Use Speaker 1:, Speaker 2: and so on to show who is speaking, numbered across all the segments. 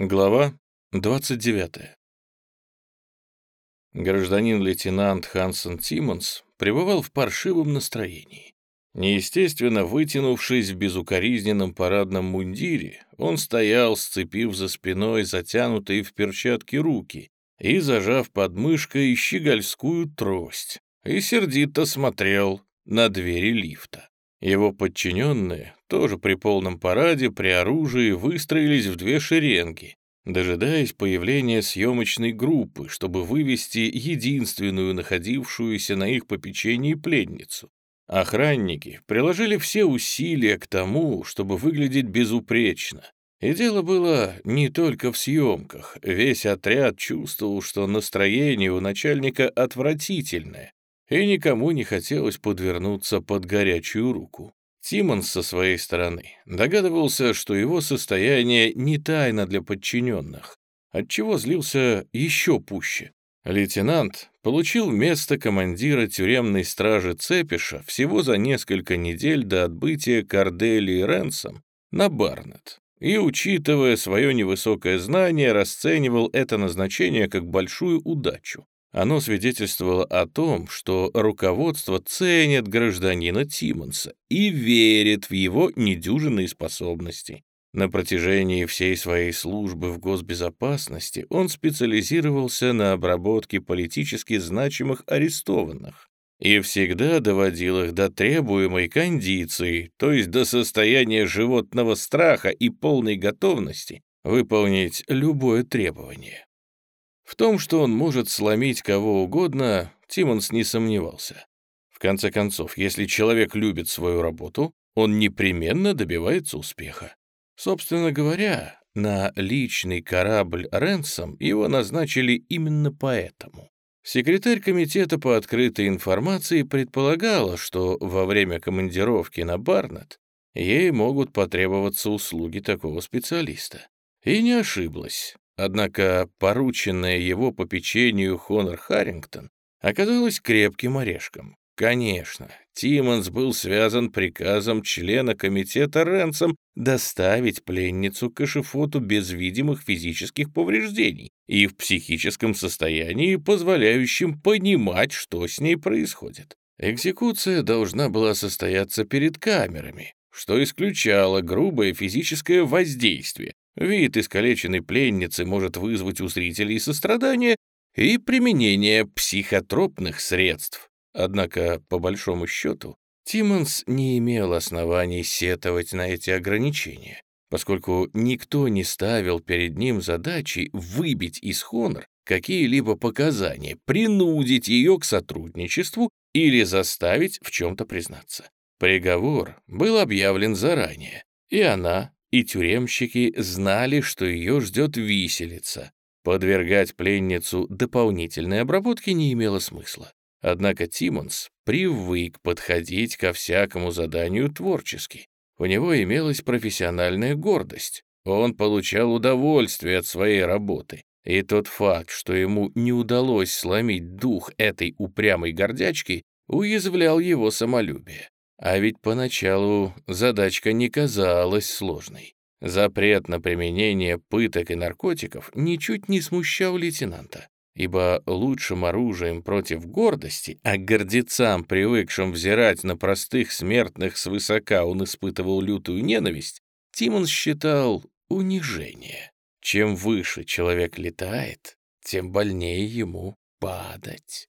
Speaker 1: Глава 29. Гражданин-лейтенант Хансен Тиммонс пребывал в паршивом настроении. Неестественно вытянувшись в безукоризненном парадном мундире, он стоял, сцепив за спиной затянутые в перчатки руки и зажав под мышкой щегольскую трость, и сердито смотрел на двери лифта. Его подчиненные, тоже при полном параде, при оружии, выстроились в две шеренги, дожидаясь появления съемочной группы, чтобы вывести единственную находившуюся на их попечении пленницу. Охранники приложили все усилия к тому, чтобы выглядеть безупречно. И дело было не только в съемках. Весь отряд чувствовал, что настроение у начальника отвратительное, и никому не хотелось подвернуться под горячую руку. Тимонс со своей стороны догадывался, что его состояние не тайна для подчиненных, отчего злился еще пуще. Лейтенант получил место командира тюремной стражи Цепиша всего за несколько недель до отбытия Корделии Ренсом на Барнет и, учитывая свое невысокое знание, расценивал это назначение как большую удачу. Оно свидетельствовало о том, что руководство ценит гражданина Тиммонса и верит в его недюжинные способности. На протяжении всей своей службы в госбезопасности он специализировался на обработке политически значимых арестованных и всегда доводил их до требуемой кондиции, то есть до состояния животного страха и полной готовности выполнить любое требование. В том, что он может сломить кого угодно, Тимонс не сомневался. В конце концов, если человек любит свою работу, он непременно добивается успеха. Собственно говоря, на личный корабль Ренсом его назначили именно поэтому. Секретарь комитета по открытой информации предполагала, что во время командировки на Барнет ей могут потребоваться услуги такого специалиста. И не ошиблась. Однако порученная его попечению Хонор Харрингтон оказалась крепким орешком. Конечно, Тиммонс был связан приказом члена комитета Ренсом доставить пленницу к эшифоту без видимых физических повреждений и в психическом состоянии, позволяющем понимать, что с ней происходит. Экзекуция должна была состояться перед камерами, что исключало грубое физическое воздействие, Вид искалеченной пленницы может вызвать у зрителей сострадание и применение психотропных средств. Однако, по большому счету, Тиммонс не имел оснований сетовать на эти ограничения, поскольку никто не ставил перед ним задачи выбить из Хонор какие-либо показания, принудить ее к сотрудничеству или заставить в чем-то признаться. Приговор был объявлен заранее, и она и тюремщики знали, что ее ждет виселица. Подвергать пленницу дополнительной обработке не имело смысла. Однако Тимонс привык подходить ко всякому заданию творчески. У него имелась профессиональная гордость. Он получал удовольствие от своей работы. И тот факт, что ему не удалось сломить дух этой упрямой гордячки, уязвлял его самолюбие. А ведь поначалу задачка не казалась сложной. Запрет на применение пыток и наркотиков ничуть не смущал лейтенанта, ибо лучшим оружием против гордости, а гордецам, привыкшим взирать на простых смертных свысока, он испытывал лютую ненависть, Тимон считал унижение. Чем выше человек летает, тем больнее ему падать.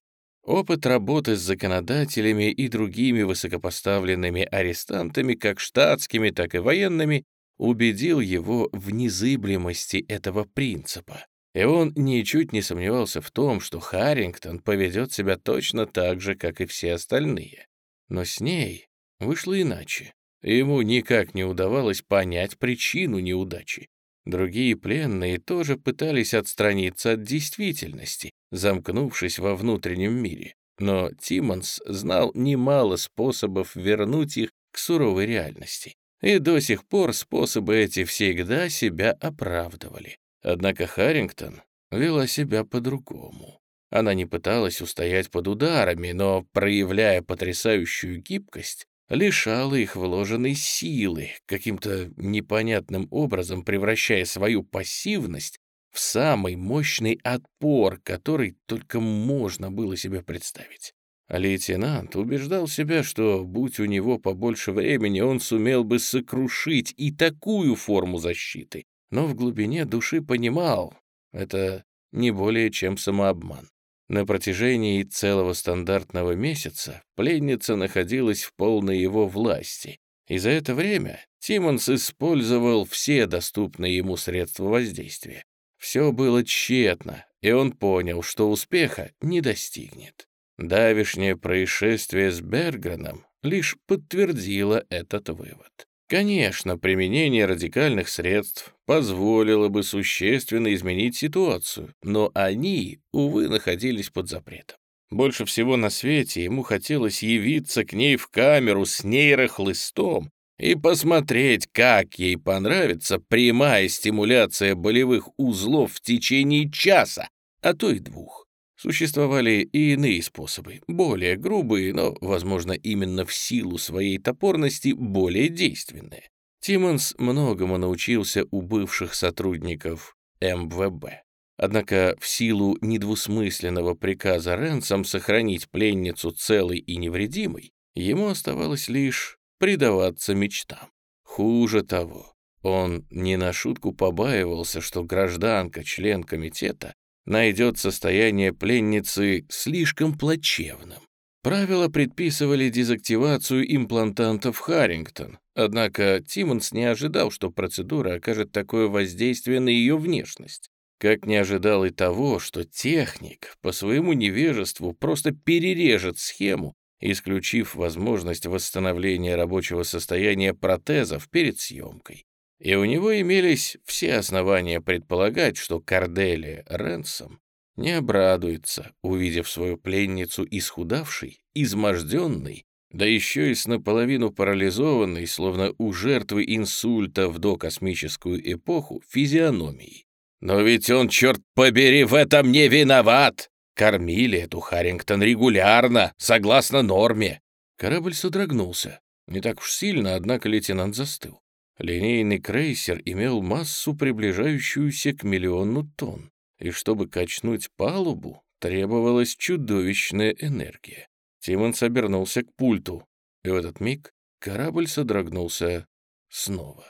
Speaker 1: Опыт работы с законодателями и другими высокопоставленными арестантами, как штатскими, так и военными, убедил его в незыблемости этого принципа. И он ничуть не сомневался в том, что Харрингтон поведет себя точно так же, как и все остальные. Но с ней вышло иначе. Ему никак не удавалось понять причину неудачи. Другие пленные тоже пытались отстраниться от действительности, замкнувшись во внутреннем мире. Но Тиммонс знал немало способов вернуть их к суровой реальности. И до сих пор способы эти всегда себя оправдывали. Однако Харрингтон вела себя по-другому. Она не пыталась устоять под ударами, но, проявляя потрясающую гибкость, лишало их вложенной силы, каким-то непонятным образом превращая свою пассивность в самый мощный отпор, который только можно было себе представить. Лейтенант убеждал себя, что, будь у него побольше времени, он сумел бы сокрушить и такую форму защиты. Но в глубине души понимал, это не более чем самообман. На протяжении целого стандартного месяца пленница находилась в полной его власти, и за это время Тимонс использовал все доступные ему средства воздействия. Все было тщетно, и он понял, что успеха не достигнет. Давишнее происшествие с Бергреном лишь подтвердило этот вывод. Конечно, применение радикальных средств позволило бы существенно изменить ситуацию, но они, увы, находились под запретом. Больше всего на свете ему хотелось явиться к ней в камеру с нейрохлыстом и посмотреть, как ей понравится прямая стимуляция болевых узлов в течение часа, а то и двух. Существовали и иные способы, более грубые, но, возможно, именно в силу своей топорности более действенные. Тиммонс многому научился у бывших сотрудников МВБ. Однако в силу недвусмысленного приказа Ренсом сохранить пленницу целой и невредимой, ему оставалось лишь предаваться мечтам. Хуже того, он не на шутку побаивался, что гражданка, член комитета, найдет состояние пленницы слишком плачевным. Правила предписывали дезактивацию имплантантов Харрингтон, однако Тиммонс не ожидал, что процедура окажет такое воздействие на ее внешность. Как не ожидал и того, что техник по своему невежеству просто перережет схему, исключив возможность восстановления рабочего состояния протезов перед съемкой и у него имелись все основания предполагать, что Корделия Ренсом не обрадуется, увидев свою пленницу исхудавшей, изможденной, да еще и с наполовину парализованной, словно у жертвы инсульта в докосмическую эпоху, физиономией. «Но ведь он, черт побери, в этом не виноват!» Кормили эту Харрингтон регулярно, согласно норме. Корабль содрогнулся. Не так уж сильно, однако лейтенант застыл. Линейный крейсер имел массу, приближающуюся к миллиону тонн, и чтобы качнуть палубу, требовалась чудовищная энергия. Тимонс обернулся к пульту, и в этот миг корабль содрогнулся снова.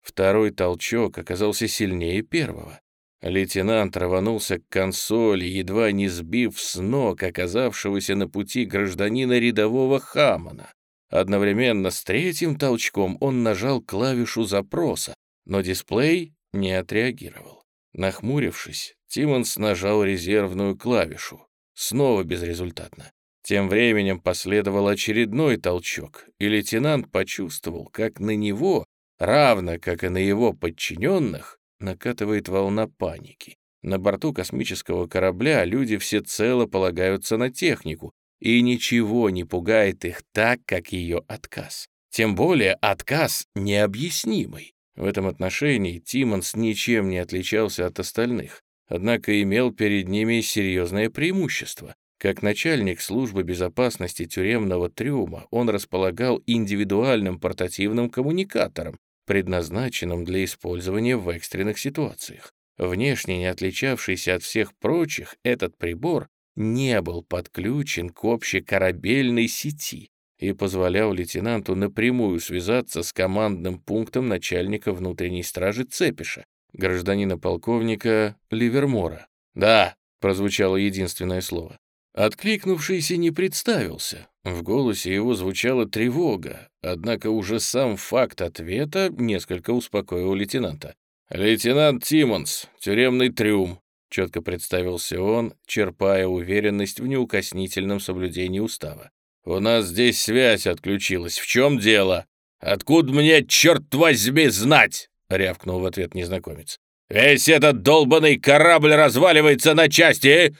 Speaker 1: Второй толчок оказался сильнее первого. Лейтенант рванулся к консоли, едва не сбив с ног оказавшегося на пути гражданина рядового Хамана. Одновременно с третьим толчком он нажал клавишу запроса, но дисплей не отреагировал. Нахмурившись, Тиммонс нажал резервную клавишу. Снова безрезультатно. Тем временем последовал очередной толчок, и лейтенант почувствовал, как на него, равно как и на его подчиненных, накатывает волна паники. На борту космического корабля люди всецело полагаются на технику, и ничего не пугает их так, как ее отказ. Тем более отказ необъяснимый. В этом отношении Тимонс ничем не отличался от остальных, однако имел перед ними серьезное преимущество. Как начальник службы безопасности тюремного трюма он располагал индивидуальным портативным коммуникатором, предназначенным для использования в экстренных ситуациях. Внешне не отличавшийся от всех прочих, этот прибор не был подключен к общей корабельной сети и позволял лейтенанту напрямую связаться с командным пунктом начальника внутренней стражи Цепиша, гражданина-полковника Ливермора. «Да», — прозвучало единственное слово. Откликнувшийся не представился. В голосе его звучала тревога, однако уже сам факт ответа несколько успокоил лейтенанта. «Лейтенант Тиммонс, тюремный трюм, Четко представился он, черпая уверенность в неукоснительном соблюдении устава. «У нас здесь связь отключилась. В чем дело? Откуда мне, черт возьми, знать?» — рявкнул в ответ незнакомец. «Весь этот долбанный корабль разваливается на части!»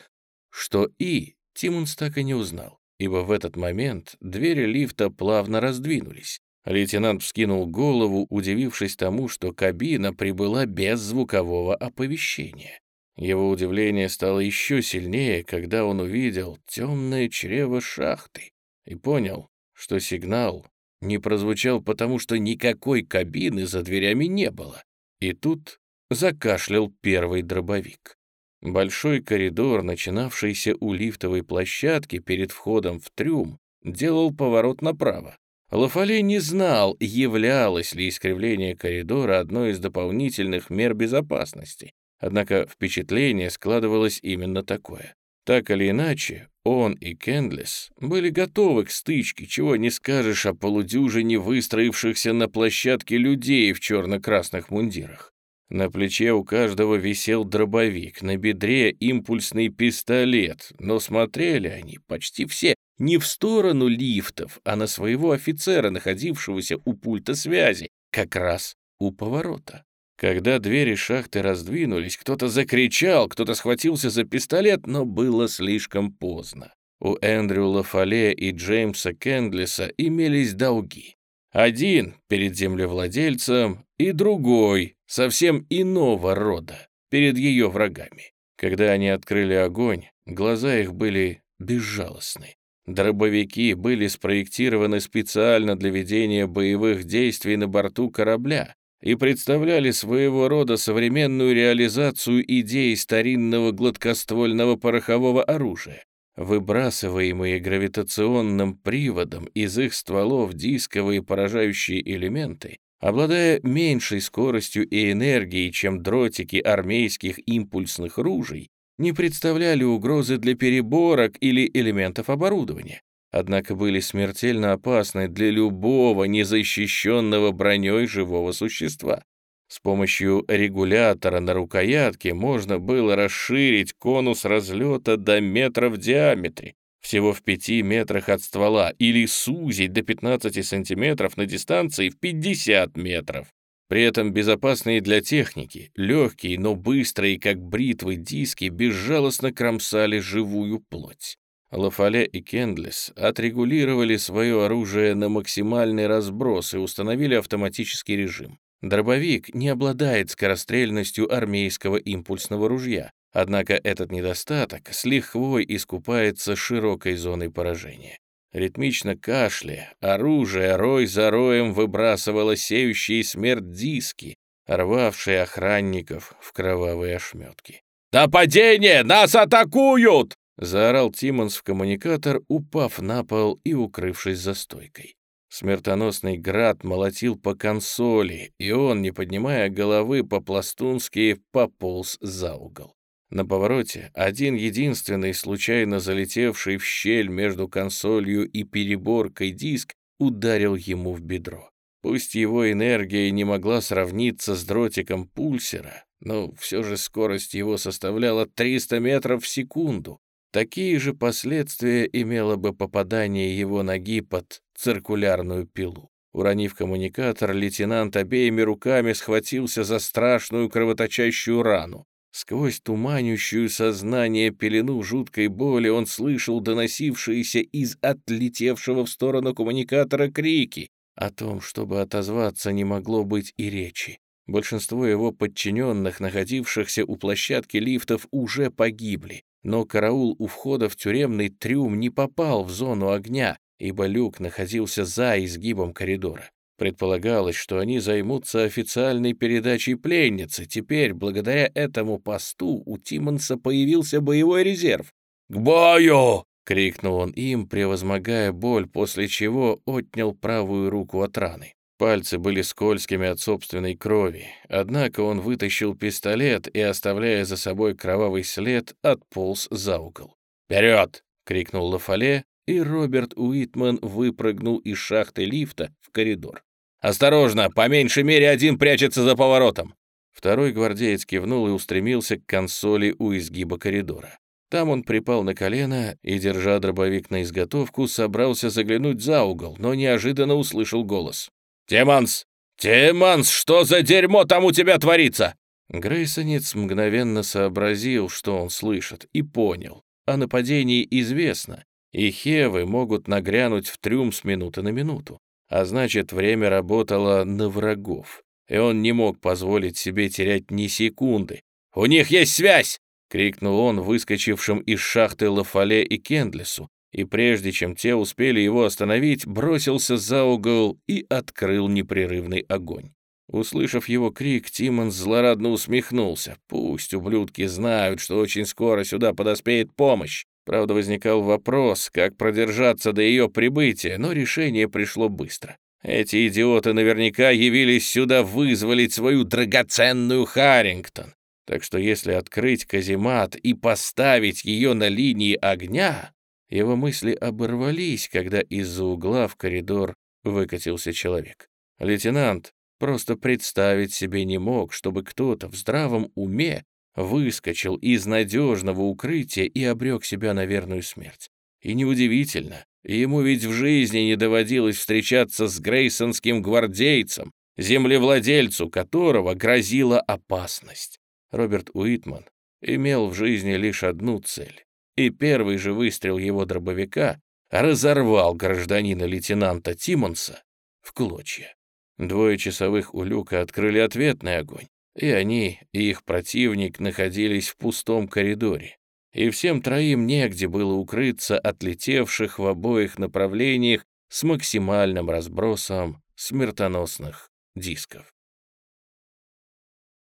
Speaker 1: Что «и» Тимунс так и не узнал, ибо в этот момент двери лифта плавно раздвинулись. Лейтенант вскинул голову, удивившись тому, что кабина прибыла без звукового оповещения. Его удивление стало еще сильнее, когда он увидел темное чрево шахты и понял, что сигнал не прозвучал потому, что никакой кабины за дверями не было. И тут закашлял первый дробовик. Большой коридор, начинавшийся у лифтовой площадки перед входом в трюм, делал поворот направо. Лафале не знал, являлось ли искривление коридора одной из дополнительных мер безопасности, однако впечатление складывалось именно такое. Так или иначе, он и Кендлес были готовы к стычке, чего не скажешь о полудюжине выстроившихся на площадке людей в черно-красных мундирах. На плече у каждого висел дробовик, на бедре импульсный пистолет, но смотрели они почти все не в сторону лифтов, а на своего офицера, находившегося у пульта связи, как раз у поворота. Когда двери шахты раздвинулись, кто-то закричал, кто-то схватился за пистолет, но было слишком поздно. У Эндрю Лафале и Джеймса Кендлиса имелись долги. Один перед землевладельцем и другой, совсем иного рода, перед ее врагами. Когда они открыли огонь, глаза их были безжалостны. Дробовики были спроектированы специально для ведения боевых действий на борту корабля и представляли своего рода современную реализацию идей старинного гладкоствольного порохового оружия. Выбрасываемые гравитационным приводом из их стволов дисковые поражающие элементы, обладая меньшей скоростью и энергией, чем дротики армейских импульсных ружей, не представляли угрозы для переборок или элементов оборудования, однако были смертельно опасны для любого незащищенного броней живого существа. С помощью регулятора на рукоятке можно было расширить конус разлета до метра в диаметре, всего в 5 метрах от ствола, или сузить до 15 сантиметров на дистанции в 50 метров. При этом безопасные для техники, легкие, но быстрые, как бритвы, диски безжалостно кромсали живую плоть. Лафале и Кендлес отрегулировали свое оружие на максимальный разброс и установили автоматический режим. Дробовик не обладает скорострельностью армейского импульсного ружья, однако этот недостаток с лихвой искупается широкой зоной поражения. Ритмично кашля, оружие рой за роем выбрасывало сеющие смерть диски, рвавшие охранников в кровавые ошметки. «Нападение! Нас атакуют!» — заорал Тимонс в коммуникатор, упав на пол и укрывшись за стойкой. Смертоносный град молотил по консоли, и он, не поднимая головы по-пластунски, пополз за угол. На повороте один единственный, случайно залетевший в щель между консолью и переборкой диск, ударил ему в бедро. Пусть его энергия не могла сравниться с дротиком пульсера, но все же скорость его составляла 300 метров в секунду. Такие же последствия имело бы попадание его ноги под циркулярную пилу. Уронив коммуникатор, лейтенант обеими руками схватился за страшную кровоточащую рану. Сквозь туманящую сознание пелену жуткой боли он слышал доносившиеся из отлетевшего в сторону коммуникатора крики. О том, чтобы отозваться, не могло быть и речи. Большинство его подчиненных, находившихся у площадки лифтов, уже погибли. Но караул у входа в тюремный трюм не попал в зону огня, ибо люк находился за изгибом коридора. Предполагалось, что они займутся официальной передачей пленницы. Теперь, благодаря этому посту, у Тимонса появился боевой резерв. «К бою!» — крикнул он им, превозмогая боль, после чего отнял правую руку от раны. Пальцы были скользкими от собственной крови, однако он вытащил пистолет и, оставляя за собой кровавый след, отполз за угол. «Вперед!» — крикнул Лафале, и Роберт Уитман выпрыгнул из шахты лифта в коридор. «Осторожно! По меньшей мере один прячется за поворотом!» Второй гвардеец кивнул и устремился к консоли у изгиба коридора. Там он припал на колено и, держа дробовик на изготовку, собрался заглянуть за угол, но неожиданно услышал голос. «Тиманс! Тиманс, что за дерьмо там у тебя творится?» Грейсонец мгновенно сообразил, что он слышит, и понял. О нападении известно, и хевы могут нагрянуть в трюм с минуты на минуту. А значит, время работало на врагов, и он не мог позволить себе терять ни секунды. «У них есть связь!» — крикнул он выскочившим из шахты Лафале и Кендлису, и прежде чем те успели его остановить, бросился за угол и открыл непрерывный огонь. Услышав его крик, Тимон злорадно усмехнулся. «Пусть ублюдки знают, что очень скоро сюда подоспеет помощь. Правда, возникал вопрос, как продержаться до ее прибытия, но решение пришло быстро. Эти идиоты наверняка явились сюда вызволить свою драгоценную Харрингтон. Так что если открыть каземат и поставить ее на линии огня... Его мысли оборвались, когда из-за угла в коридор выкатился человек. Лейтенант просто представить себе не мог, чтобы кто-то в здравом уме выскочил из надежного укрытия и обрек себя на верную смерть. И неудивительно, ему ведь в жизни не доводилось встречаться с грейсонским гвардейцем, землевладельцу которого грозила опасность. Роберт Уитман имел в жизни лишь одну цель, и первый же выстрел его дробовика разорвал гражданина-лейтенанта Тимонса в клочья. Двое часовых у люка открыли ответный огонь, и они, и их противник находились в пустом коридоре, и всем троим негде было укрыться от летевших в обоих направлениях с максимальным разбросом смертоносных дисков.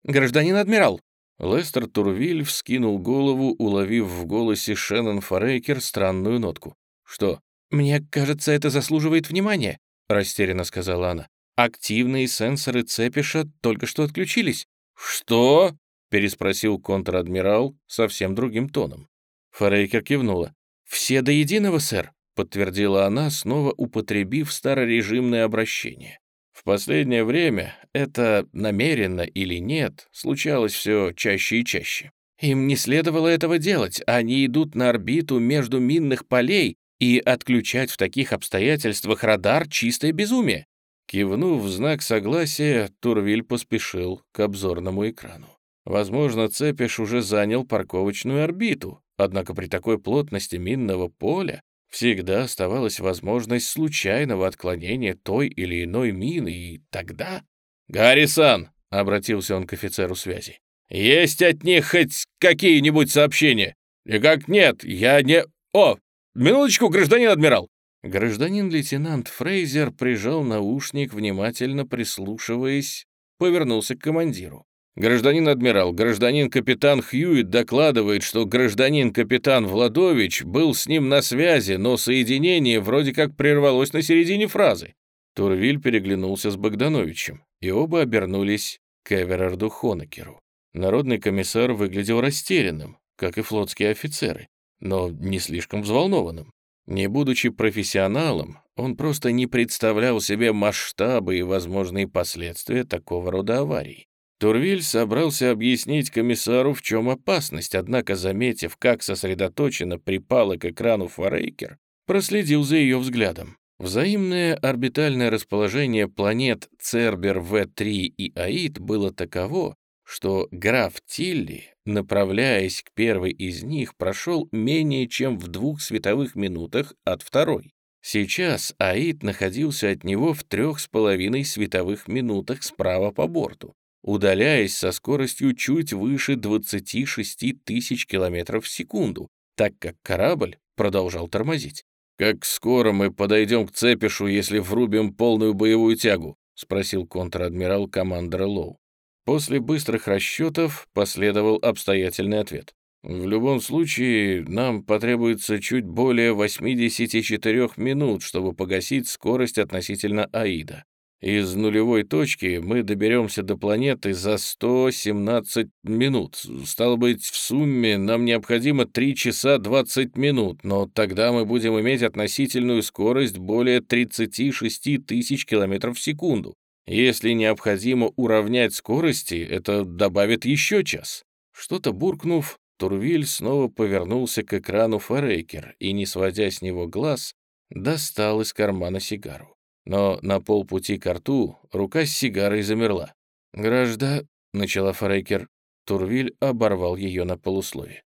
Speaker 2: «Гражданин адмирал!»
Speaker 1: Лестер Турвиль вскинул голову, уловив в голосе Шеннон Форейкер странную нотку. «Что?»
Speaker 2: «Мне кажется, это заслуживает внимания», — растерянно сказала она. «Активные сенсоры Цепиша только что отключились».
Speaker 1: «Что?» — переспросил контр-адмирал совсем другим тоном.
Speaker 2: Форейкер кивнула. «Все до единого, сэр», — подтвердила она, снова употребив старорежимное обращение.
Speaker 1: В последнее время это, намеренно или нет, случалось все чаще и чаще.
Speaker 2: Им не следовало этого делать, они идут на орбиту между минных полей, и отключать в таких обстоятельствах радар — чистое безумие.
Speaker 1: Кивнув в знак согласия, Турвиль поспешил к обзорному экрану. Возможно, Цепиш уже занял парковочную орбиту, однако при такой плотности минного поля Всегда оставалась возможность случайного отклонения той или иной мины, и тогда... «Гаррисон!» — обратился он к офицеру связи. «Есть от них хоть какие-нибудь сообщения? И как нет, я не... О, минуточку, гражданин адмирал!» Гражданин-лейтенант Фрейзер прижал наушник, внимательно прислушиваясь, повернулся к командиру. Гражданин адмирал, гражданин капитан Хьюит докладывает, что гражданин капитан Владович был с ним на связи, но соединение вроде как прервалось на середине фразы. Турвиль переглянулся с Богдановичем, и оба обернулись к Эверарду Хонекеру. Народный комиссар выглядел растерянным, как и флотские офицеры, но не слишком взволнованным. Не будучи профессионалом, он просто не представлял себе масштабы и возможные последствия такого рода аварий. Турвиль собрался объяснить комиссару, в чем опасность, однако, заметив, как сосредоточенно припала к экрану Форейкер, проследил за ее взглядом. Взаимное орбитальное расположение планет Цербер В3 и Аид было таково, что граф Тилли, направляясь к первой из них, прошел менее чем в двух световых минутах от второй. Сейчас Аид находился от него в трех с половиной световых минутах справа по борту удаляясь со скоростью чуть выше 26 тысяч километров в секунду, так как корабль продолжал тормозить. «Как скоро мы подойдем к Цепишу, если врубим полную боевую тягу?» — спросил контр-адмирал командора Лоу. После быстрых расчетов последовал обстоятельный ответ. «В любом случае, нам потребуется чуть более 84 минут, чтобы погасить скорость относительно Аида. Из нулевой точки мы доберемся до планеты за 117 минут. Стало быть, в сумме нам необходимо 3 часа 20 минут, но тогда мы будем иметь относительную скорость более 36 тысяч километров в секунду. Если необходимо уравнять скорости, это добавит еще час. Что-то буркнув, Турвиль снова повернулся к экрану Форейкер и, не сводя с него глаз, достал из кармана сигару но на полпути к рту рука с сигарой замерла. «Гражда», — начала Фрейкер, Турвиль оборвал ее на полуслове.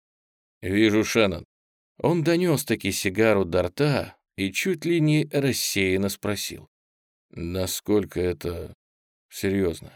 Speaker 1: «Вижу, Шеннон». Он донес-таки сигару до рта и чуть ли не рассеянно спросил. «Насколько это серьезно?»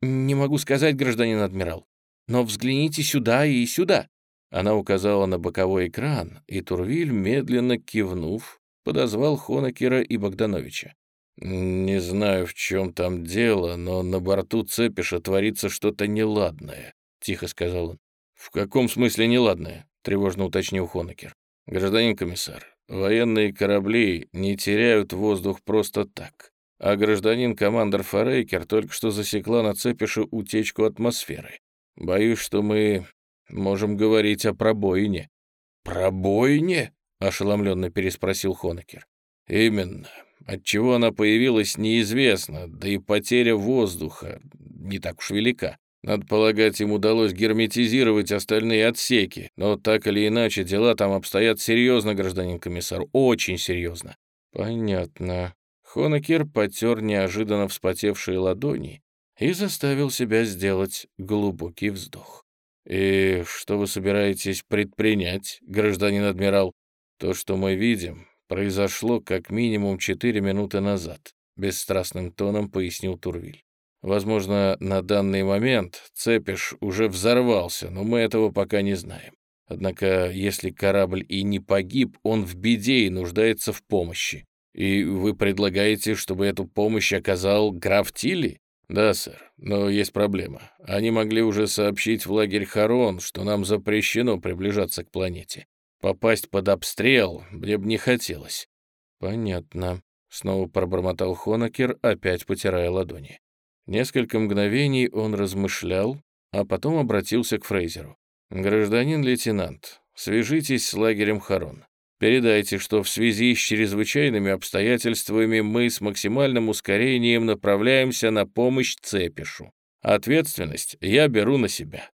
Speaker 2: «Не могу сказать, гражданин адмирал, но взгляните сюда и сюда».
Speaker 1: Она указала на боковой экран, и Турвиль, медленно кивнув, подозвал Хонакера и Богдановича. «Не знаю, в чем там дело, но на борту Цепиша творится что-то неладное», — тихо сказал он. «В каком смысле неладное?» — тревожно уточнил Хонакер. «Гражданин комиссар, военные корабли не теряют воздух просто так, а гражданин-командор Форейкер только что засекла на Цепише утечку атмосферы. Боюсь, что мы можем говорить о пробоине». «Пробоине?» — ошеломленно переспросил Хонекер. «Именно. Отчего она появилась, неизвестно, да и потеря воздуха не так уж велика. Надо полагать, им удалось герметизировать остальные отсеки, но так или иначе дела там обстоят серьезно, гражданин комиссар, очень серьезно. Понятно. Хонекер потер неожиданно вспотевшие ладони и заставил себя сделать глубокий вздох. «И что вы собираетесь предпринять, гражданин адмирал? То, что мы видим, произошло как минимум четыре минуты назад», — бесстрастным тоном пояснил Турвиль. «Возможно, на данный момент Цепиш уже взорвался, но мы этого пока не знаем. Однако, если корабль и не погиб, он в беде и нуждается в помощи. И вы предлагаете, чтобы эту помощь оказал граф Тилли? Да, сэр, но есть проблема. Они могли уже сообщить в лагерь Харон, что нам запрещено приближаться к планете. Попасть под обстрел мне бы не хотелось». «Понятно», — снова пробормотал Хонакер, опять потирая ладони. Несколько мгновений он размышлял, а потом обратился к Фрейзеру. «Гражданин лейтенант, свяжитесь с лагерем Харон. Передайте, что в связи с чрезвычайными обстоятельствами мы с максимальным ускорением направляемся на помощь Цепишу. Ответственность я беру на себя.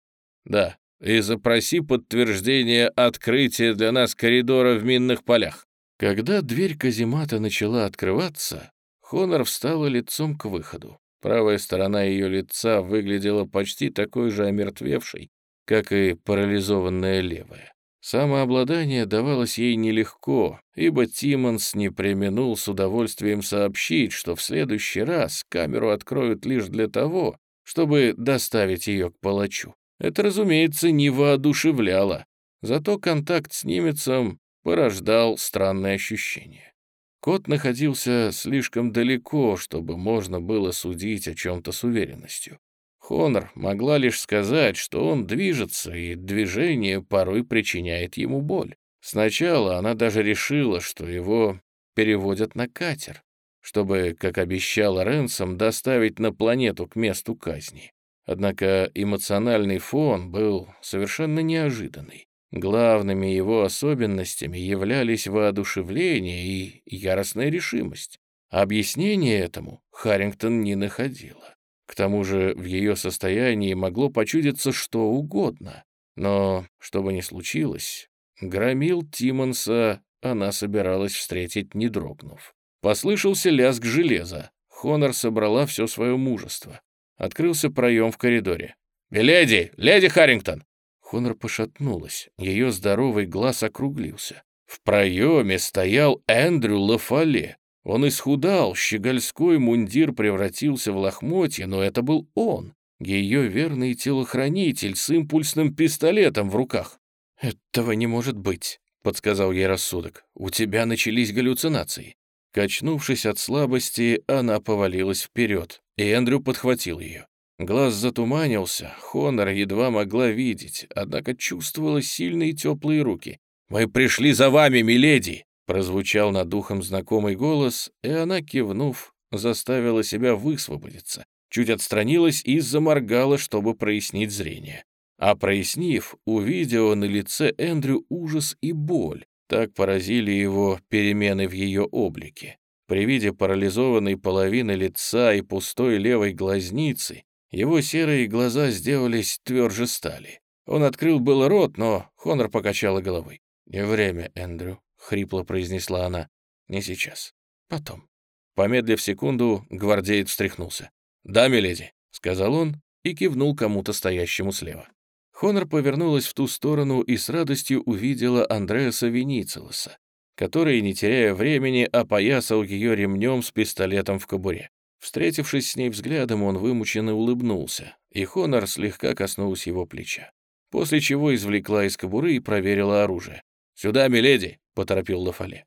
Speaker 1: Да, и запроси подтверждение открытия для нас коридора в минных полях». Когда дверь каземата начала открываться, Хонор встала лицом к выходу. Правая сторона ее лица выглядела почти такой же омертвевшей, как и парализованная левая. Самообладание давалось ей нелегко, ибо Тиммонс не применул с удовольствием сообщить, что в следующий раз камеру откроют лишь для того, чтобы доставить ее к палачу. Это, разумеется, не воодушевляло, зато контакт с немецем порождал странное ощущение. Кот находился слишком далеко, чтобы можно было судить о чем-то с уверенностью. Хонор могла лишь сказать, что он движется, и движение порой причиняет ему боль. Сначала она даже решила, что его переводят на катер, чтобы, как обещал Ренсом, доставить на планету к месту казни. Однако эмоциональный фон был совершенно неожиданный. Главными его особенностями являлись воодушевление и яростная решимость. Объяснения этому Харрингтон не находила. К тому же в ее состоянии могло почудиться что угодно. Но, что бы ни случилось, громил Тимонса она собиралась встретить, не дрогнув. Послышался лязг железа. Хонор собрала все свое мужество. Открылся проем в коридоре. «Леди! Леди Харрингтон!» Хонор пошатнулась. Ее здоровый глаз округлился. В проеме стоял Эндрю Лафале. Он исхудал, щегольской мундир превратился в лохмотье, но это был он, ее верный телохранитель с импульсным пистолетом в руках. «Этого не может быть», — подсказал ей рассудок. «У тебя начались галлюцинации». Качнувшись от слабости, она повалилась вперед и Эндрю подхватил ее. Глаз затуманился, Хонор едва могла видеть, однако чувствовала сильные теплые руки. «Мы пришли за вами, миледи!» Прозвучал над духом знакомый голос, и она, кивнув, заставила себя высвободиться, чуть отстранилась и заморгала, чтобы прояснить зрение. А прояснив, увидела на лице Эндрю ужас и боль. Так поразили его перемены в ее облике. При виде парализованной половины лица и пустой левой глазницы его серые глаза сделались тверже стали. Он открыл было рот, но Хонор покачала головой. «Не время, Эндрю», — хрипло произнесла она. «Не сейчас. Потом». Помедлив секунду, гвардеец встряхнулся. «Да, миледи», — сказал он и кивнул кому-то стоящему слева. Хонор повернулась в ту сторону и с радостью увидела Андреаса Веницелоса который, не теряя времени, опоясал ее ремнем с пистолетом в кобуре. Встретившись с ней взглядом, он вымученно улыбнулся, и Хонор слегка коснулся его плеча.
Speaker 2: после чего извлекла из кобуры и проверила оружие. «Сюда, миледи!» — поторопил Лафале.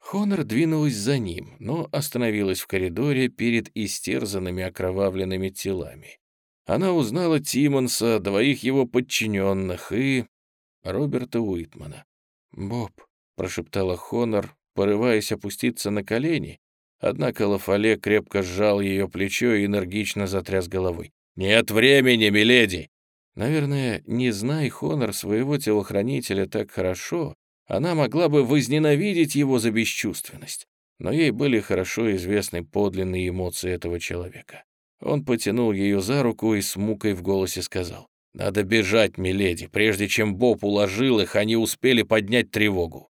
Speaker 2: Хонор двинулась за ним, но остановилась в коридоре перед истерзанными окровавленными телами. Она узнала Тимонса, двоих его подчиненных и... Роберта Уитмана. «Боб», — прошептала Хонор, порываясь опуститься на колени, однако Лафале крепко сжал ее плечо и энергично затряс головой. «Нет времени, миледи!» Наверное, не зная Хонор своего телохранителя так хорошо, она могла бы возненавидеть его за бесчувственность, но ей были хорошо известны подлинные эмоции этого человека. Он потянул ее за руку и с мукой в голосе сказал, «Надо бежать, миледи, прежде чем Боб уложил их, они успели поднять тревогу».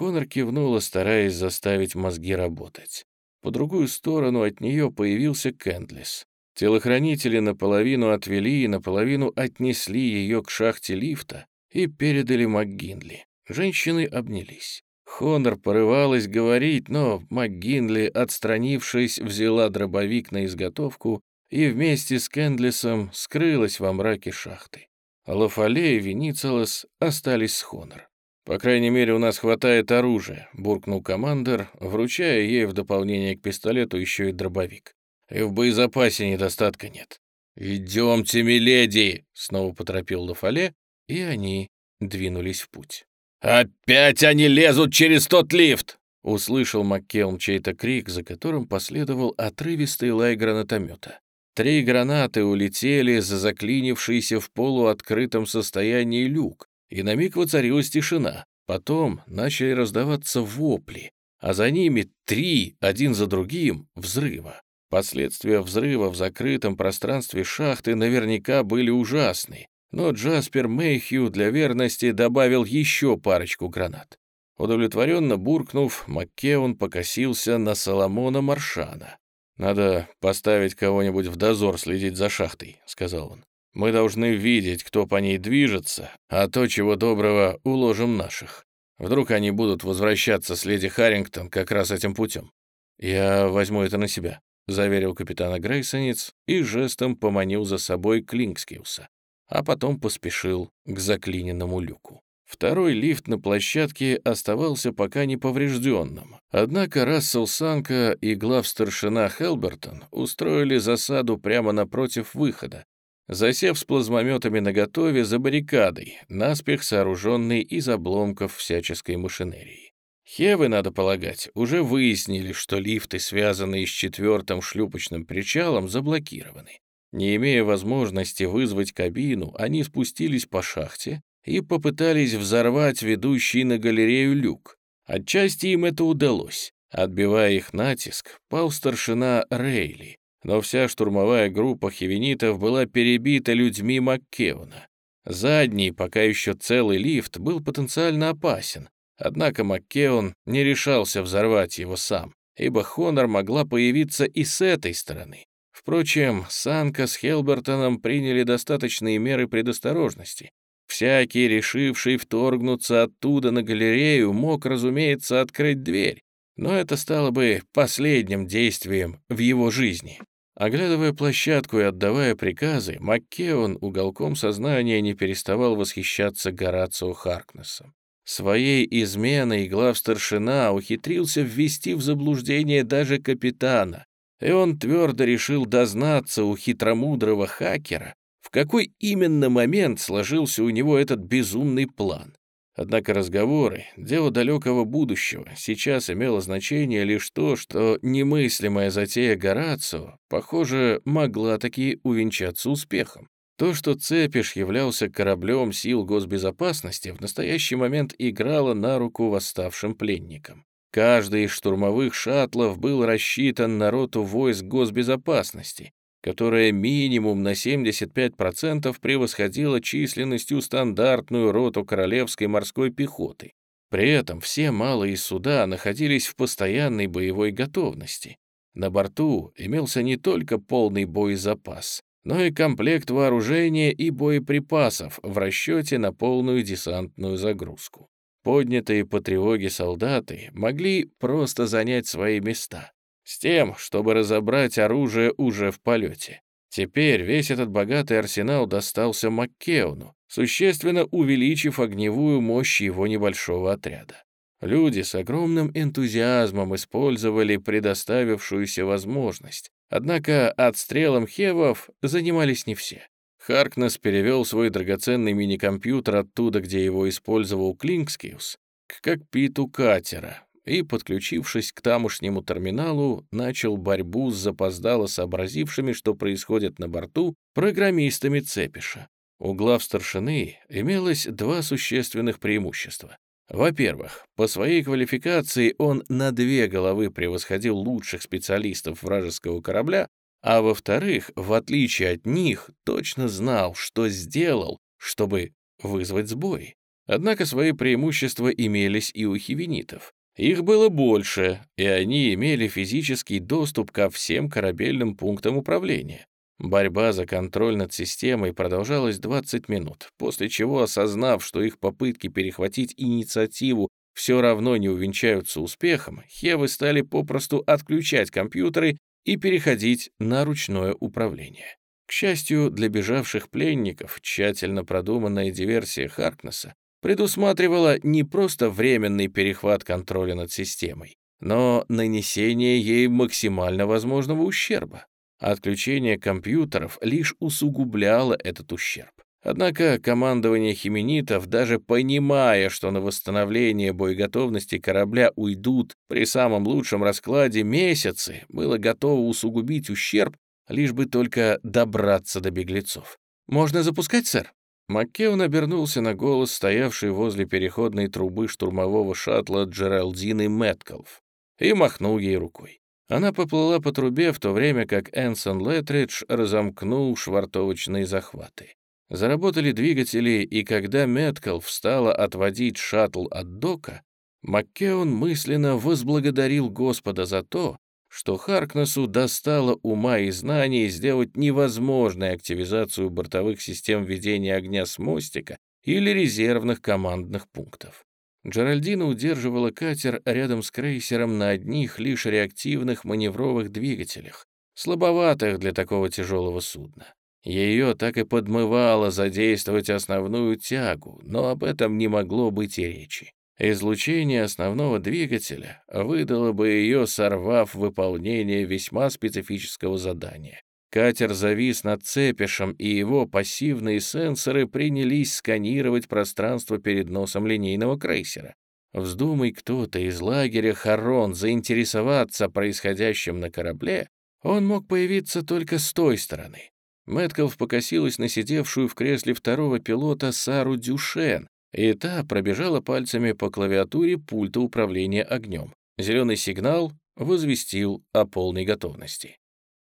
Speaker 2: Хонор кивнула, стараясь заставить мозги работать. По другую сторону от нее появился Кэндлис. Телохранители наполовину отвели и наполовину отнесли ее к шахте лифта и передали МакГинли. Женщины обнялись. Хонор порывалась говорить, но МакГинли, отстранившись, взяла дробовик на изготовку и вместе с Кендлисом скрылась во мраке шахты. Лафале и Веницелос остались с Хонор. «По крайней мере, у нас хватает оружия», — буркнул командир, вручая ей в дополнение к пистолету еще и дробовик. «И в боезапасе недостатка нет». «Идемте, миледи!» — снова поторопил Лафале, и они двинулись в путь. «Опять они лезут через тот лифт!» Услышал Маккелм чей-то крик, за которым последовал отрывистый лай гранатомета. Три гранаты улетели за заклинившийся в полуоткрытом состоянии люк, и на миг воцарилась тишина. Потом начали раздаваться вопли, а за ними три, один за другим, взрыва. Последствия взрыва в закрытом пространстве шахты наверняка были ужасны, но Джаспер Мэйхью для верности добавил еще парочку гранат. Удовлетворенно буркнув, Маккеон покосился на Соломона Маршана. «Надо поставить кого-нибудь в дозор следить за шахтой», — сказал он. «Мы должны видеть, кто по ней движется, а то, чего доброго, уложим наших. Вдруг они будут возвращаться с леди Харрингтон как раз этим путем. Я возьму это на себя», — заверил капитана Грейсонец и жестом поманил за собой Клинкскиуса а потом поспешил к заклиненному люку. Второй лифт на площадке оставался пока неповрежденным, однако Рассел Санка и главстаршина Хелбертон устроили засаду прямо напротив выхода, засев с плазмометами наготове за баррикадой, наспех сооруженной из обломков всяческой машинерии. Хевы, надо полагать, уже выяснили, что лифты, связанные с четвертым шлюпочным причалом, заблокированы. Не имея возможности вызвать кабину, они спустились по шахте и попытались взорвать ведущий на галерею люк. Отчасти им это удалось. Отбивая их натиск, пал старшина Рейли, но вся штурмовая группа хивенитов была перебита людьми Маккеуна. Задний, пока еще целый лифт, был потенциально опасен, однако Маккеон не решался взорвать его сам, ибо Хонор могла появиться и с этой стороны. Впрочем, Санка с Хелбертоном приняли достаточные меры предосторожности. Всякий, решивший вторгнуться оттуда на галерею, мог, разумеется, открыть дверь, но это стало бы последним действием в его жизни. Оглядывая площадку и отдавая приказы, Маккеон уголком сознания не переставал восхищаться Горацио Харкнесом. Своей изменой главстаршина ухитрился ввести в заблуждение даже капитана, и он твердо решил дознаться у хитромудрого хакера, в какой именно момент сложился у него этот безумный план. Однако разговоры — дело далекого будущего. Сейчас имело значение лишь то, что немыслимая затея Горацио, похоже, могла таки увенчаться успехом. То, что Цепиш являлся кораблем сил госбезопасности, в настоящий момент играло на руку восставшим пленникам. Каждый из штурмовых шаттлов был рассчитан на роту войск госбезопасности, которая минимум на 75% превосходила численностью стандартную роту Королевской морской пехоты. При этом все малые суда находились в постоянной боевой готовности. На борту имелся не только полный боезапас, но и комплект вооружения и боеприпасов в расчете на полную десантную загрузку. Поднятые по тревоге солдаты могли просто занять свои места, с тем, чтобы разобрать оружие уже в полете. Теперь весь этот богатый арсенал достался Маккеону, существенно увеличив огневую мощь его небольшого отряда. Люди с огромным энтузиазмом использовали предоставившуюся возможность, однако отстрелом хевов занимались не все. Харкнес перевел свой драгоценный мини-компьютер оттуда, где его использовал Клинкскиус, к кокпиту катера, и, подключившись к тамошнему терминалу, начал борьбу с запоздало сообразившими, что происходит на борту, программистами Цепиша. У глав старшины имелось два существенных преимущества. Во-первых, по своей квалификации он на две головы превосходил лучших специалистов вражеского корабля, а во-вторых, в отличие от них, точно знал, что сделал, чтобы вызвать сбой. Однако свои преимущества имелись и у хивенитов. Их было больше, и они имели физический доступ ко всем корабельным пунктам управления. Борьба за контроль над системой продолжалась 20 минут, после чего, осознав, что их попытки перехватить инициативу все равно не увенчаются успехом, Хевы стали попросту отключать компьютеры и переходить на ручное управление. К счастью для бежавших пленников, тщательно продуманная диверсия Харкнесса предусматривала не просто временный перехват контроля над системой, но нанесение ей максимально возможного ущерба. Отключение компьютеров лишь усугубляло этот ущерб. Однако командование хименитов, даже понимая, что на восстановление боеготовности корабля уйдут при самом лучшем раскладе месяцы, было готово усугубить ущерб, лишь бы только добраться до беглецов. «Можно запускать, сэр?» Маккеон обернулся на голос, стоявший возле переходной трубы штурмового шаттла Джеральдины Мэткалф, и махнул ей рукой. Она поплыла по трубе, в то время как Энсон Летридж разомкнул швартовочные захваты. Заработали двигатели, и когда Мэткалф встала отводить шаттл от дока, Маккеон мысленно возблагодарил Господа за то, что Харкнесу достало ума и знаний сделать невозможной активизацию бортовых систем ведения огня с мостика или резервных командных пунктов. Джеральдина удерживала катер рядом с крейсером на одних лишь реактивных маневровых двигателях, слабоватых для такого тяжелого судна. Ее так и подмывало задействовать основную тягу, но об этом не могло быть и речи. Излучение основного двигателя выдало бы ее, сорвав выполнение весьма специфического задания. Катер завис над цепишем, и его пассивные сенсоры принялись сканировать пространство перед носом линейного крейсера. Вздумай кто-то из лагеря Харон заинтересоваться происходящим на корабле, он мог появиться только с той стороны. Мэтков покосилась на сидевшую в кресле второго пилота Сару Дюшен, и та пробежала пальцами по клавиатуре пульта управления огнем. Зеленый сигнал возвестил о полной готовности.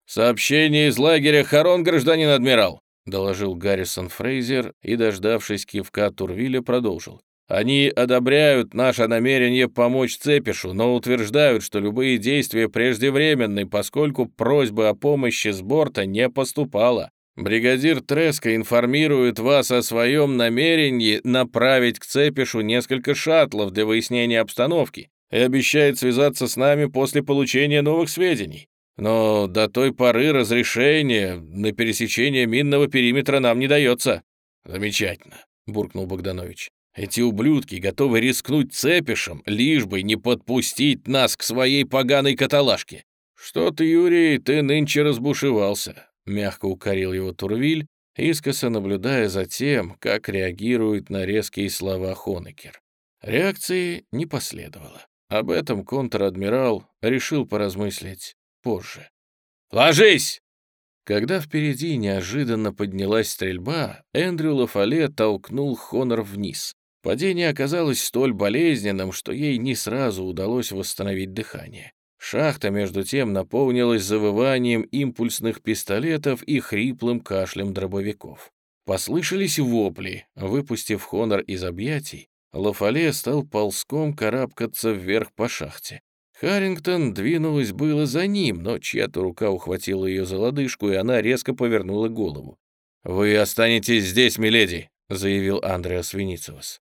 Speaker 2: «Сообщение из лагеря Харон, гражданин адмирал!» — доложил Гаррисон Фрейзер и, дождавшись кивка Турвиля, продолжил. «Они одобряют наше намерение помочь Цепишу, но утверждают, что любые действия преждевременны, поскольку просьбы о помощи с борта не поступало. Бригадир Треска информирует вас о своем намерении направить к Цепишу несколько шаттлов для выяснения обстановки и обещает связаться с нами после получения новых сведений. Но до той поры разрешение на пересечение минного периметра нам не дается». «Замечательно», — буркнул Богданович. «Эти ублюдки готовы рискнуть цепишем, лишь бы не подпустить нас к своей поганой каталажке. Что-то, Юрий, ты нынче разбушевался. — мягко укорил его Турвиль, искоса наблюдая за тем, как реагирует на резкие слова Хонекер. Реакции не последовало. Об этом контр-адмирал решил поразмыслить позже. «Ложись!» Когда впереди неожиданно поднялась стрельба, Эндрю Лафале толкнул Хонор вниз. Падение оказалось столь болезненным, что ей не сразу удалось восстановить дыхание. Шахта, между тем, наполнилась завыванием импульсных пистолетов и хриплым кашлем дробовиков. Послышались вопли. Выпустив Хонор из объятий, Лафале стал ползком карабкаться вверх по шахте. Харрингтон двинулась было за ним, но чья-то рука ухватила ее за лодыжку, и она резко повернула голову. «Вы останетесь здесь, миледи», — заявил Андреас Веницевас.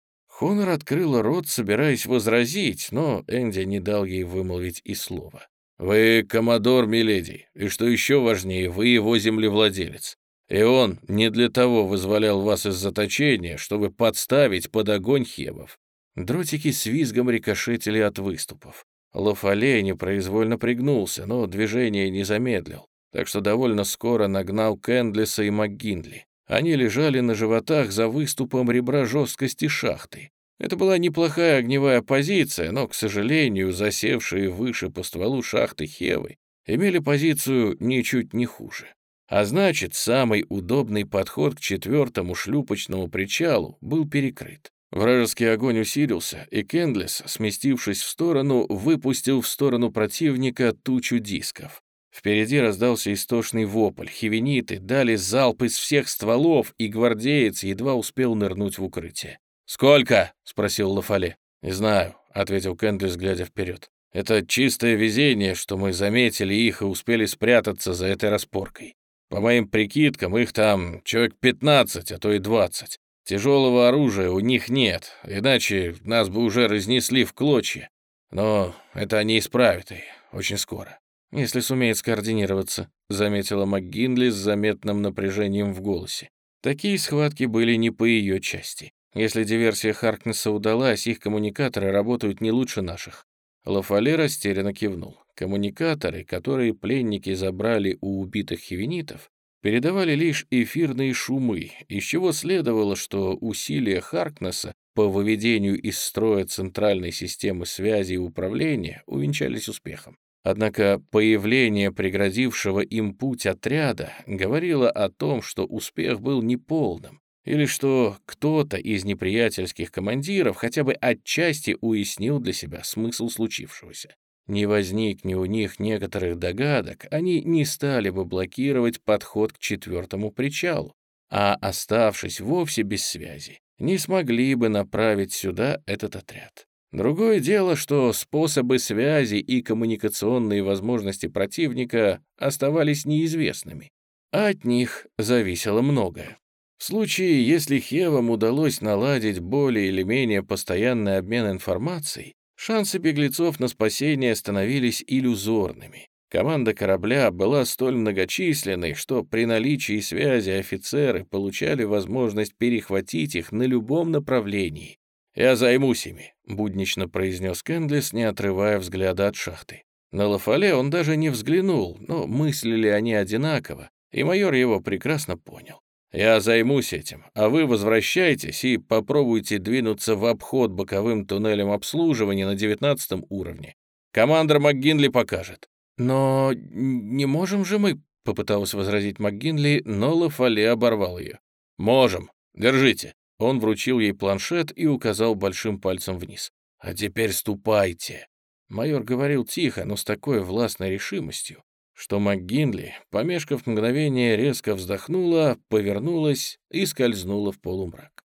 Speaker 2: Хонор открыла рот, собираясь возразить, но Энди не дал ей вымолвить и слова.
Speaker 1: Вы коммодор Миледи, и что еще важнее, вы его землевладелец. И он не для того вызволял вас из заточения, чтобы подставить под огонь хебов. Дротики с визгом рикошетили от выступов. Лафале непроизвольно пригнулся, но движение не замедлил, так что довольно скоро нагнал Кэндлиса и МакГиндли. Они лежали на животах за выступом ребра жесткости шахты. Это была неплохая огневая позиция, но, к сожалению, засевшие выше по стволу шахты Хевы имели позицию ничуть не хуже. А значит, самый удобный подход к четвертому шлюпочному причалу был перекрыт. Вражеский огонь усилился, и Кендлес, сместившись в сторону, выпустил в сторону противника тучу дисков. Впереди раздался истошный вопль, хивениты дали залп из всех стволов, и гвардеец едва успел нырнуть в укрытие. «Сколько?» — спросил Лафале. «Не знаю», — ответил Кэндлис, глядя вперед. «Это чистое везение, что мы заметили их и успели спрятаться за этой распоркой. По моим прикидкам, их там человек 15, а то и 20. Тяжелого оружия у них нет, иначе нас бы уже разнесли в клочья. Но это они исправят и очень скоро. Если сумеет скоординироваться», — заметила МакГинли с заметным напряжением в голосе. Такие схватки были не по ее части. Если диверсия Харкнесса удалась, их коммуникаторы работают не лучше наших. Лафале растерянно кивнул. Коммуникаторы, которые пленники забрали у убитых хивенитов, передавали лишь эфирные шумы, из чего следовало, что усилия Харкнесса по выведению из строя центральной системы связи и управления увенчались успехом. Однако появление преградившего им путь отряда говорило о том, что успех был неполным, или что кто-то из неприятельских командиров хотя бы отчасти уяснил для себя смысл случившегося. Не возникне у них некоторых догадок, они не стали бы блокировать подход к четвертому причалу, а, оставшись вовсе без связи, не смогли бы направить сюда этот отряд. Другое дело, что способы связи и коммуникационные возможности противника оставались неизвестными, от них зависело многое. В случае, если Хевам удалось наладить более или менее постоянный обмен информацией, шансы беглецов на спасение становились иллюзорными. Команда корабля была столь многочисленной, что при наличии связи офицеры получали возможность перехватить их на любом направлении. «Я займусь ими», — буднично произнес Кэндлис, не отрывая взгляда от шахты. На Лафале он даже не взглянул, но мыслили они одинаково, и майор его прекрасно понял. Я займусь этим, а вы возвращайтесь и попробуйте двинуться в обход боковым туннелем обслуживания на девятнадцатом уровне. Командор МакГинли покажет». «Но не можем же мы...» — попыталась возразить МакГинли, но Лафале оборвал ее. «Можем. Держите». Он вручил ей планшет и указал большим пальцем вниз. «А теперь ступайте». Майор говорил тихо, но с такой властной решимостью, что МакГинли, помешкав мгновение, резко вздохнула, повернулась и скользнула в полумрак.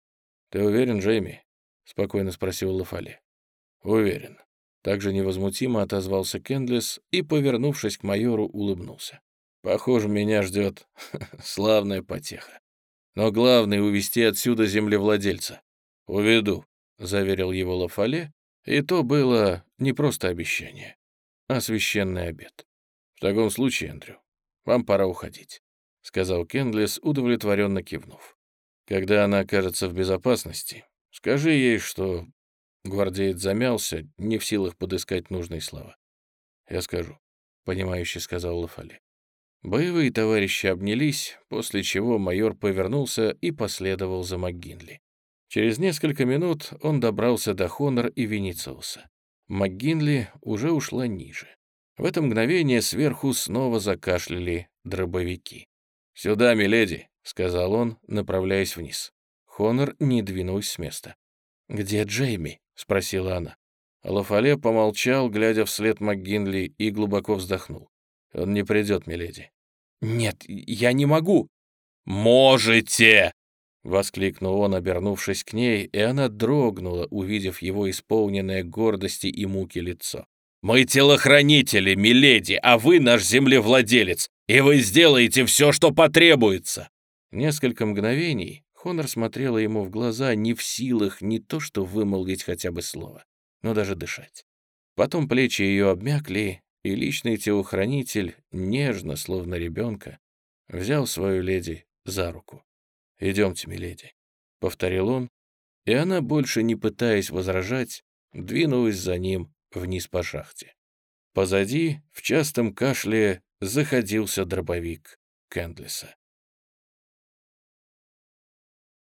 Speaker 1: «Ты уверен, Джейми?» — спокойно спросил Лафале. «Уверен». Также невозмутимо отозвался Кендлис и, повернувшись к майору, улыбнулся. «Похоже, меня ждет славная потеха. Но главное — увести отсюда землевладельца. Уведу», — заверил его Лафале, и то было не просто обещание, а священный обет. «В таком случае, Эндрю, вам пора уходить», — сказал Кендлис, удовлетворенно кивнув. «Когда она окажется в безопасности, скажи ей, что...» Гвардеец замялся, не в силах подыскать нужные слова. «Я скажу», — понимающе сказал Лафали. Боевые товарищи обнялись, после чего майор повернулся и последовал за МакГинли. Через несколько минут он добрался до Хонор и Венициуса. МакГинли уже ушла ниже. В это мгновение сверху снова закашляли дробовики. «Сюда, миледи!» — сказал он, направляясь вниз. Хонор не двинулась с места. «Где Джейми?» — спросила она. Лафале помолчал, глядя вслед МакГинли, и глубоко вздохнул. «Он не придет, миледи». «Нет, я не могу». «Можете!» — воскликнул он, обернувшись к ней, и она дрогнула, увидев его исполненное гордости и муки лицо. Мы телохранители, миледи, а вы наш землевладелец, и вы сделаете все, что потребуется!» Несколько мгновений Хонор смотрела ему в глаза не в силах не то что вымолвить хотя бы слово, но даже дышать. Потом плечи ее обмякли,
Speaker 2: и личный телохранитель, нежно, словно ребенка, взял свою леди за руку. «Идемте, миледи», — повторил он, и она, больше не пытаясь возражать, двинулась за ним вниз по шахте. Позади, в частом кашле, заходился дробовик Кендлиса.